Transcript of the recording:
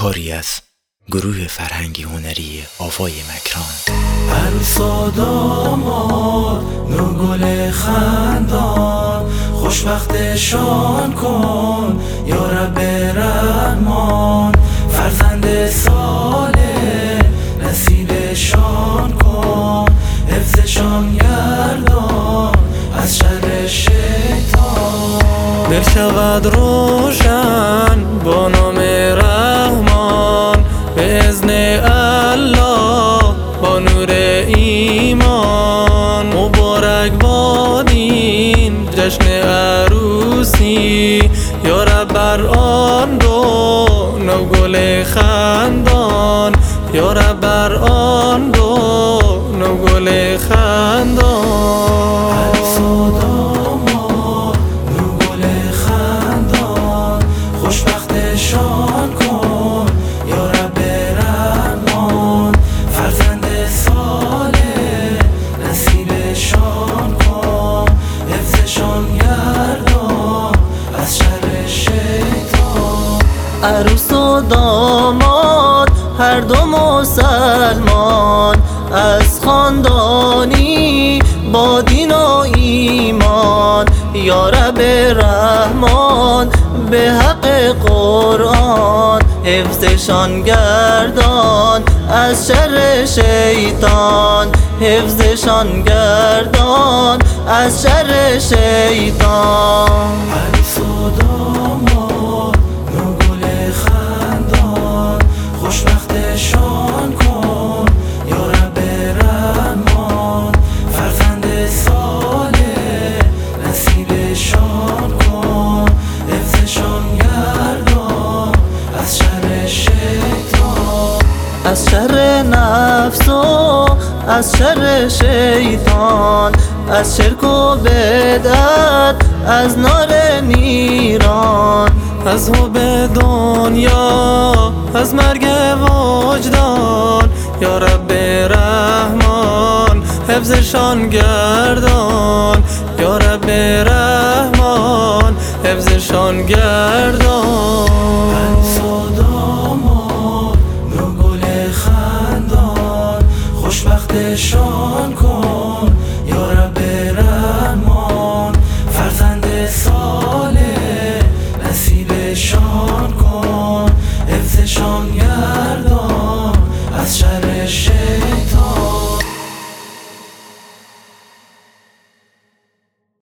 کاری از گروه فرهنگی هنری آوای مکران. عروس و داماد نو گل خندان خوشبختشان کن یا رب رحمان. فرزند ساله نصیبشان کن. حفظشان گردان از شر شیطان. دل شود روشن با نام بادین جشن عروسی؟ یا رب بر آن دو نو گل خندان. یا رب بر آن دو نو گل خندان. عروس و داماد هر دو مسلمان. از خاندانی با دین و ایمان. یا رب رحمان به حق قرآن. حفظشان گردان از شر شیطان. حفظشان گردان از شر شیطان. عروس و از شر نفس و از شر شیطان از شرک و بدعت از نار نیران. از حب دنیا از مرگ وجدان. یا رب رحمان حفظشان گردان. یا رب رحمان حفظشان گردان. وقتشان کن یا رب رحمان. فرزند ساله نصیبشان کن.